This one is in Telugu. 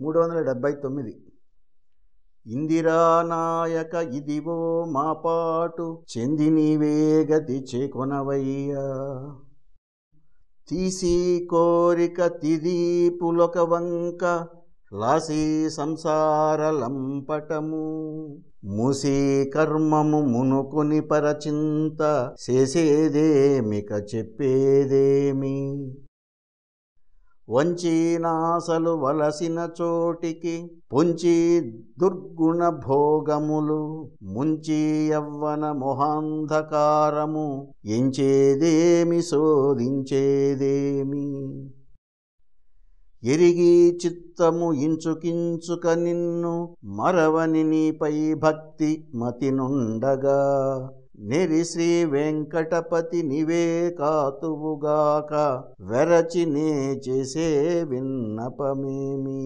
మూడు వందల డెబ్భై తొమ్మిది. ఇందిరానాయక ఇదివో మా పాటు చెంది నీవే గతి చేకొనవయ్యా. తీసి కోరిక తిదీపులొక పులక వంక లాసి సంసార లంపటము. మూసి కర్మము మునుకుని పరచింత చేసేదేమిక చెప్పేదేమి? వంచీనాసలు వలసిన చోటికి పొంచి దుర్గుణ భోగములు ముంచి యవ్వన మొహాంధకారము ఎంచేదేమి శోధించేదేమి? ఎరిగి చిత్తము ఇంచుకించుక నిన్ను మరవని నీపై భక్తి మతినుండగా నెరి శ్రీ వెంకటపతి నివే కాతువుగాక వెరచి నే చేసే విన్నపమేమి?